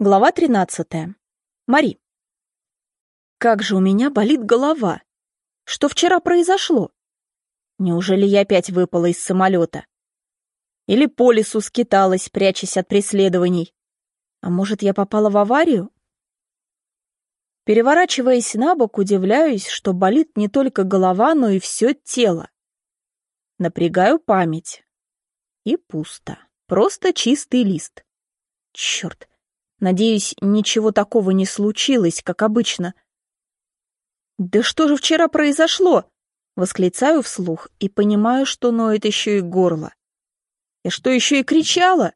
Глава 13. Мари. Как же у меня болит голова. Что вчера произошло? Неужели я опять выпала из самолета? Или по лесу скиталась, прячась от преследований? А может, я попала в аварию? Переворачиваясь на бок, удивляюсь, что болит не только голова, но и все тело. Напрягаю память. И пусто. Просто чистый лист. Черт. Надеюсь, ничего такого не случилось, как обычно. «Да что же вчера произошло?» Восклицаю вслух и понимаю, что ноет еще и горло. И что еще и кричала?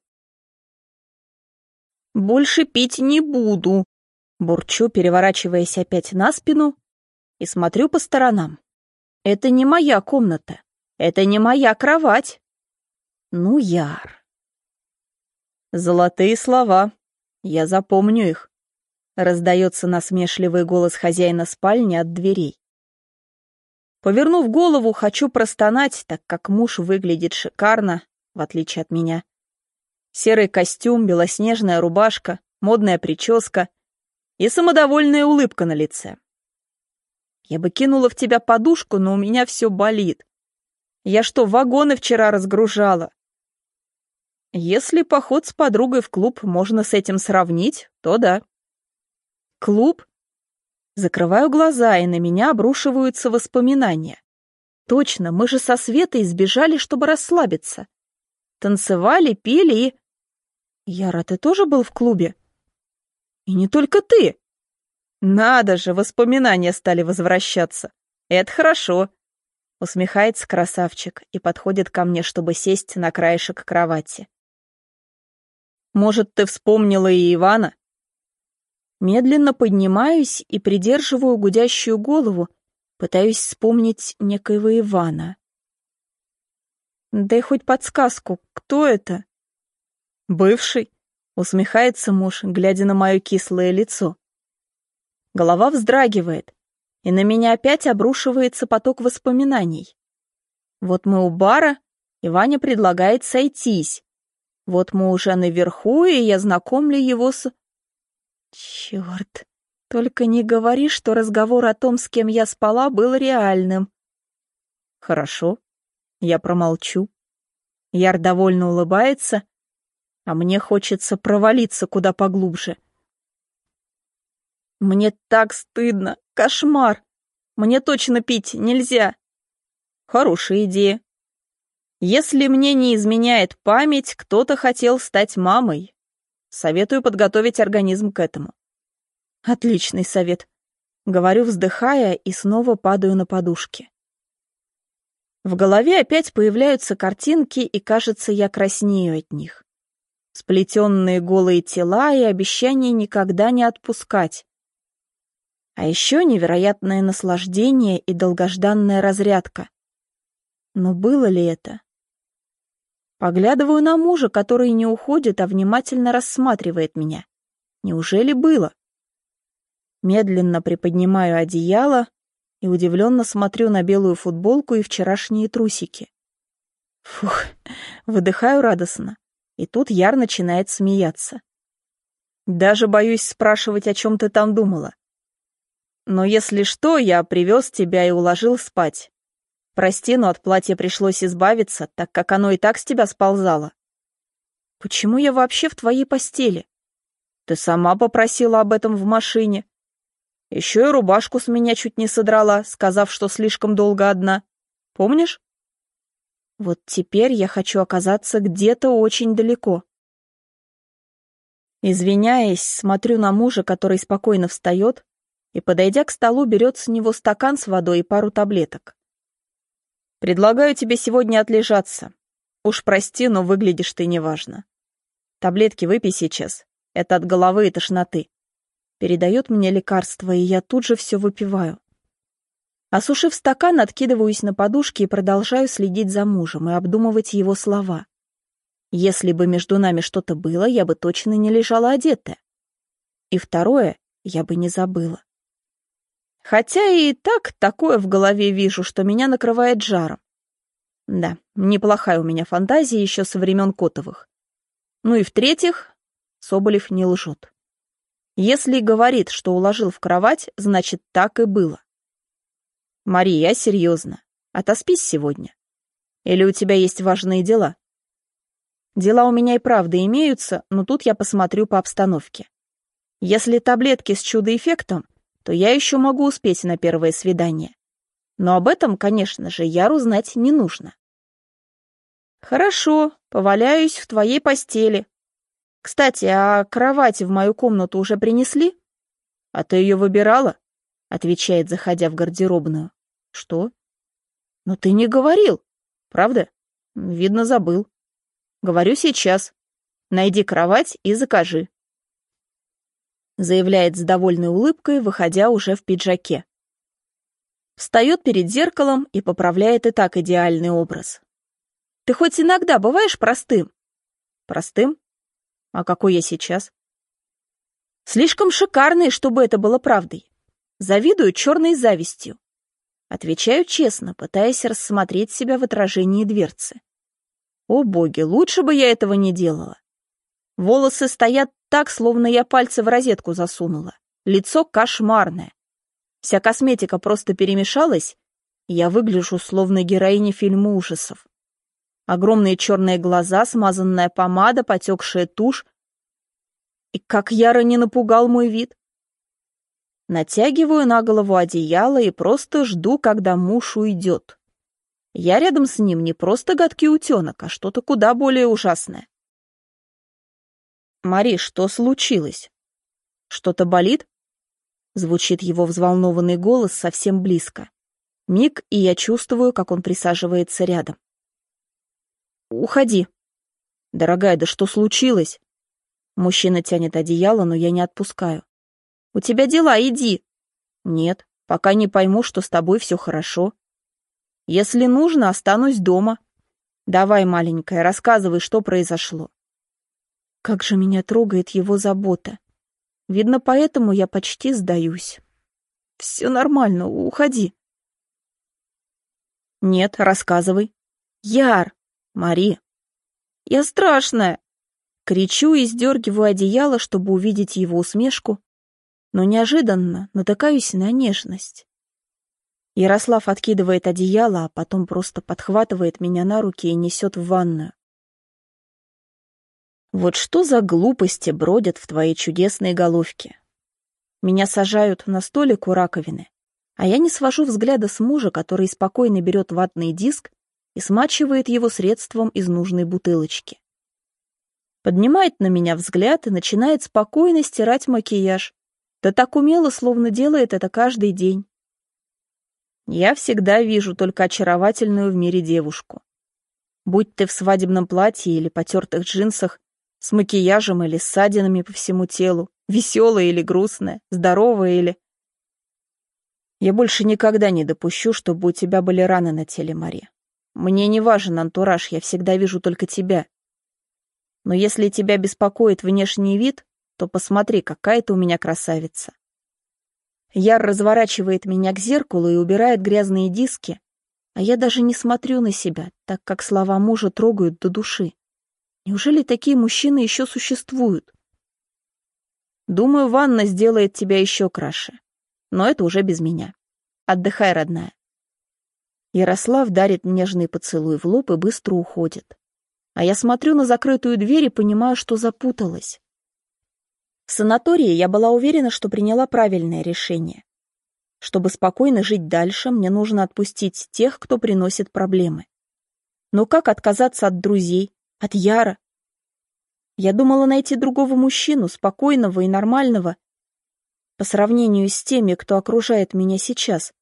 «Больше пить не буду», — бурчу, переворачиваясь опять на спину, и смотрю по сторонам. «Это не моя комната, это не моя кровать». Ну, Яр. Золотые слова, я запомню их. Раздается насмешливый голос хозяина спальни от дверей. Повернув голову, хочу простонать, так как муж выглядит шикарно, в отличие от меня. Серый костюм, белоснежная рубашка, модная прическа и самодовольная улыбка на лице. Я бы кинула в тебя подушку, но у меня все болит. Я что, вагоны вчера разгружала? Если поход с подругой в клуб можно с этим сравнить, то да. Клуб? Закрываю глаза, и на меня обрушиваются воспоминания. Точно, мы же со Светой сбежали, чтобы расслабиться. Танцевали, пили и... Яра, ты тоже был в клубе? И не только ты. Надо же, воспоминания стали возвращаться. Это хорошо. Усмехается красавчик и подходит ко мне, чтобы сесть на краешек кровати. Может, ты вспомнила и Ивана?» Медленно поднимаюсь и придерживаю гудящую голову, пытаюсь вспомнить некоего Ивана. «Дай хоть подсказку, кто это?» «Бывший», — усмехается муж, глядя на мое кислое лицо. Голова вздрагивает, и на меня опять обрушивается поток воспоминаний. Вот мы у бара, и Ваня предлагает сойтись. Вот мы уже наверху, и я знакомлю его с... Черт, только не говори, что разговор о том, с кем я спала, был реальным. Хорошо, я промолчу. Яр довольно улыбается, а мне хочется провалиться куда поглубже. Мне так стыдно, кошмар. Мне точно пить нельзя. Хорошая идея. Если мне не изменяет память, кто-то хотел стать мамой. Советую подготовить организм к этому. Отличный совет. Говорю, вздыхая, и снова падаю на подушки. В голове опять появляются картинки, и, кажется, я краснею от них. Сплетенные голые тела и обещание никогда не отпускать. А еще невероятное наслаждение и долгожданная разрядка. Но было ли это? Поглядываю на мужа, который не уходит, а внимательно рассматривает меня. Неужели было? Медленно приподнимаю одеяло и удивленно смотрю на белую футболку и вчерашние трусики. Фух, выдыхаю радостно, и тут Яр начинает смеяться. Даже боюсь спрашивать, о чем ты там думала. Но если что, я привез тебя и уложил спать. Прости, но от платья пришлось избавиться, так как оно и так с тебя сползало. Почему я вообще в твоей постели? Ты сама попросила об этом в машине. Еще и рубашку с меня чуть не содрала, сказав, что слишком долго одна. Помнишь? Вот теперь я хочу оказаться где-то очень далеко. Извиняясь, смотрю на мужа, который спокойно встает и, подойдя к столу, берет с него стакан с водой и пару таблеток. Предлагаю тебе сегодня отлежаться. Уж прости, но выглядишь ты неважно. Таблетки выпей сейчас. Это от головы и тошноты. Передает мне лекарство, и я тут же все выпиваю. Осушив стакан, откидываюсь на подушке и продолжаю следить за мужем и обдумывать его слова. Если бы между нами что-то было, я бы точно не лежала одетая. И второе, я бы не забыла. Хотя и так такое в голове вижу, что меня накрывает жаром. Да, неплохая у меня фантазия еще со времен Котовых. Ну и в-третьих, Соболев не лжет. Если говорит, что уложил в кровать, значит, так и было. Мария, серьезно. Отоспись сегодня. Или у тебя есть важные дела? Дела у меня и правда имеются, но тут я посмотрю по обстановке. Если таблетки с чудо-эффектом, то я еще могу успеть на первое свидание. Но об этом, конечно же, Яру знать не нужно. Хорошо, поваляюсь в твоей постели. Кстати, а кровать в мою комнату уже принесли? А ты ее выбирала? Отвечает, заходя в гардеробную. Что? Ну ты не говорил, правда? Видно, забыл. Говорю сейчас. Найди кровать и закажи. Заявляет с довольной улыбкой, выходя уже в пиджаке. Встает перед зеркалом и поправляет и так идеальный образ. Ты хоть иногда бываешь простым? Простым? А какой я сейчас? Слишком шикарный, чтобы это было правдой. Завидую черной завистью. Отвечаю честно, пытаясь рассмотреть себя в отражении дверцы. О боги, лучше бы я этого не делала. Волосы стоят так, словно я пальцы в розетку засунула. Лицо кошмарное. Вся косметика просто перемешалась, и я выгляжу словно героиня фильма ужасов. Огромные черные глаза, смазанная помада, потекшая тушь. И как яро не напугал мой вид. Натягиваю на голову одеяло и просто жду, когда муж уйдет. Я рядом с ним не просто гадкий утенок, а что-то куда более ужасное. «Мари, что случилось? Что-то болит?» Звучит его взволнованный голос совсем близко. Миг, и я чувствую, как он присаживается рядом. Уходи. Дорогая, да что случилось? Мужчина тянет одеяло, но я не отпускаю. У тебя дела, иди. Нет, пока не пойму, что с тобой все хорошо. Если нужно, останусь дома. Давай, маленькая, рассказывай, что произошло. Как же меня трогает его забота. Видно, поэтому я почти сдаюсь. Все нормально, уходи. Нет, рассказывай. Яр, Мари. Я страшная. Кричу и сдергиваю одеяло, чтобы увидеть его усмешку, но неожиданно натыкаюсь на нежность. Ярослав откидывает одеяло, а потом просто подхватывает меня на руки и несет в ванную. Вот что за глупости бродят в твоей чудесной головке. Меня сажают на столик у раковины, а я не свожу взгляда с мужа, который спокойно берет ватный диск и смачивает его средством из нужной бутылочки. Поднимает на меня взгляд и начинает спокойно стирать макияж, да так умело, словно делает это каждый день. Я всегда вижу только очаровательную в мире девушку. Будь ты в свадебном платье или потертых джинсах, с макияжем или ссадинами по всему телу, веселая или грустная, здоровая или... Я больше никогда не допущу, чтобы у тебя были раны на теле, Мария. Мне не важен антураж, я всегда вижу только тебя. Но если тебя беспокоит внешний вид, то посмотри, какая ты у меня красавица. Яр разворачивает меня к зеркалу и убирает грязные диски, а я даже не смотрю на себя, так как слова мужа трогают до души. Неужели такие мужчины еще существуют? Думаю, ванна сделает тебя еще краше. Но это уже без меня. Отдыхай, родная. Ярослав дарит нежный поцелуй в лоб и быстро уходит. А я смотрю на закрытую дверь и понимаю, что запуталась. В санатории я была уверена, что приняла правильное решение. Чтобы спокойно жить дальше, мне нужно отпустить тех, кто приносит проблемы. Но как отказаться от друзей, от Яра? Я думала найти другого мужчину, спокойного и нормального, по сравнению с теми, кто окружает меня сейчас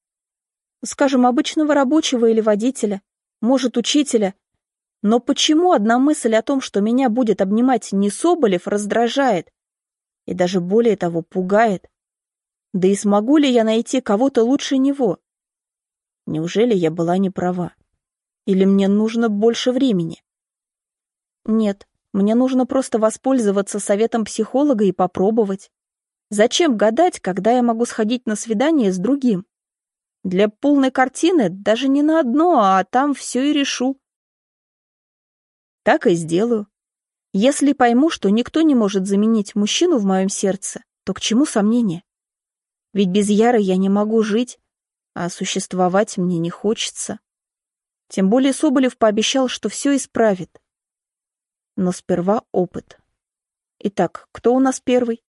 скажем, обычного рабочего или водителя, может, учителя. Но почему одна мысль о том, что меня будет обнимать не Соболев, раздражает? И даже более того, пугает. Да и смогу ли я найти кого-то лучше него? Неужели я была не права? Или мне нужно больше времени? Нет, мне нужно просто воспользоваться советом психолога и попробовать. Зачем гадать, когда я могу сходить на свидание с другим? Для полной картины даже не на одно, а там все и решу. Так и сделаю. Если пойму, что никто не может заменить мужчину в моем сердце, то к чему сомнения? Ведь без Яры я не могу жить, а существовать мне не хочется. Тем более Соболев пообещал, что все исправит. Но сперва опыт. Итак, кто у нас первый?